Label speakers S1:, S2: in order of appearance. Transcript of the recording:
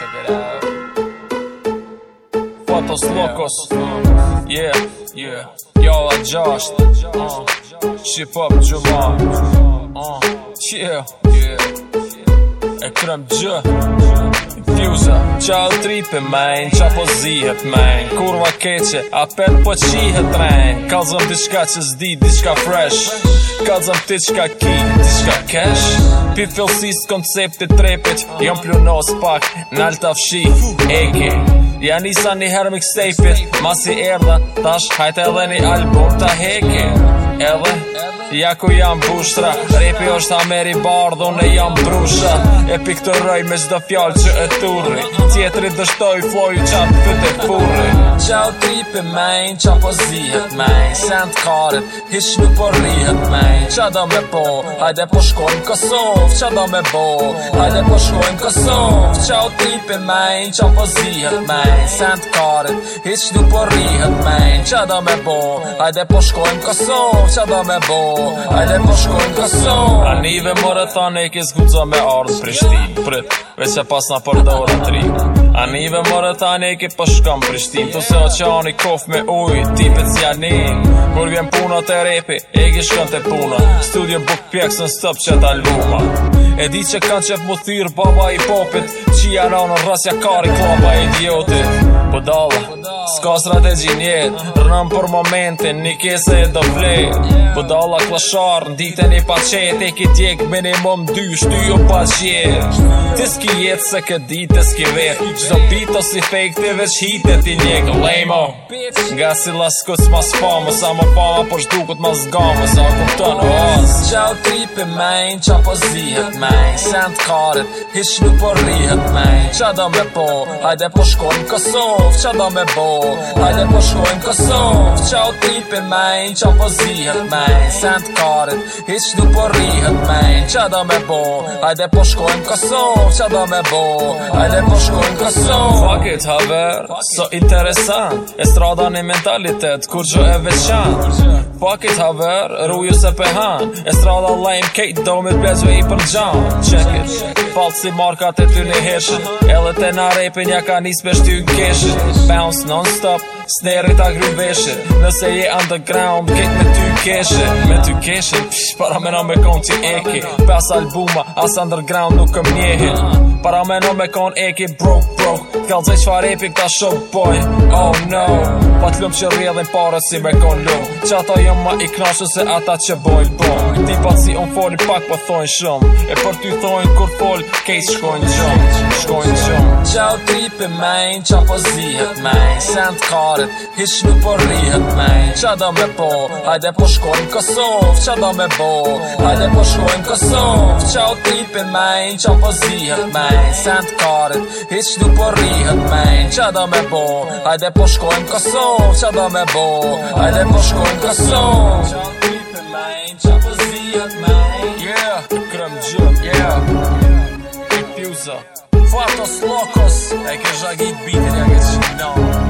S1: Check it out. Fotos loucos. Yeah, yeah. Y'all adjust. Uh, ship up Jamal, Uh, yeah, yeah. E krem gjë Fjusa Qa u tripe men Qa po zihet men Kurva keqe A pen po qihet men Ka zëm t'i qka që zdi Di qka fresh Ka zëm t'i qka ki Di qka cash Pi fjellësist koncepti trepit Jom plunos pak Nal fshi Eke Ja nisa një herë mixtape-it Masi erdhe Tash hajte edhe një album t'a heke Edhe Ja ku jam bushtra Repi është Ameri meri bardhë Unë e jam brusha E piktëroj me zdo fjallë që e turri Tjetëri dështoj floj që anë e furri Qa u tripi men Qa po zihet men Se karet Hish nuk po rihet men Qa do me po Hajde po shkojnë Kosovë Qa do me bo Hajde po shkojnë Kosovë Qa u tripi men Qa po zihet men Se karet t'karet Hish nuk po rihet Qa do me bo Hajde po shkojnë Kosovë Qa do me bo A dhe më shkojnë në Kosovë A nive më rëthane i kësë me ardhë Prishtin, prit, veç e pas në përdo të A më mërë tani aneke për po shkëm prishtim Të se oqeani kof me uj, tipet si anin Kur vjen puna të repi, e ki shkën të puna Studion buk pjekës në stëp që ta luma E di që kanë qëtë mu thyrë baba i popit Qia në në rrasja kari klamba idioti Po dalë, s'ka strategi njetë Rënëm për momentin, një kese e do vlej Po dalë klasharë, në ditën i pacet E ki tjek minimum dy, shtu jo pacjet Ti s'ki jetë se këtë ditë, ti s'ki vetë Zdo pito si fake të veç hitet Ti njek lejmo Nga si laskuc ma s'pomo Sa më po shdukut ma s'gomo Sa ku kupton u os Qa u tripi men Qa po zihet men Sen t'karet Hish nuk po rihet Qa do me po Hajde po shkojmë Kosov Qa do me bo Hajde po shkojmë Kosov Qa u tripi men Qa po zihet men Sen t'karet Hish nuk po rihet Qa do me bo Hajde po shkojmë Kosov Qa do me bo Hajde po shkojmë Kosov person Fuck it, haver So interesant E strada një mentalitet Kur që e veçan Fuck it, haver Ruju se pe han E strada lajmë kejt Do me i për gjan Check it Falë si marka të ty një heshen E na të ja ka njës për shtyn kesh Bounce non-stop Snare ta grubeshe Nëse je underground Get me ty keshe Me ty keshe Psh, para me në me kon ti eki Pas albuma As underground nuk këm njehe Para me në me kon eki Broke, broke Kallë zeshfa repik ta shumë boy Oh no Pa t'lëm që rrë pare si me kon lëm Që ata jëm ma i knashe se ata që bojnë bëm Në si unë foli pak po thonë shumë E për ty thonë kur foli kejt shkojnë gjëmë Shkojnë gjëmë Qa u tripi men, qa po zihet mejnë Sen t'karet, hish nuk po rrihet men Qa da me po, hajde po shkojnë Kosovë Qa da me bo, hajde po shkojnë Kosovë Qa u tripi men, qa po zihet mejnë Sen t'karet, hish nuk po rrihet men Qa da me bo, hajde po shkojnë Kosovë bon, qa ba me bon Hajde po shkojnë të son Qa pipe lajnë, qa po zijat me Yeah, krem gjëm, yeah Infuser Fatos Locos E kërë zhagit bitin, ja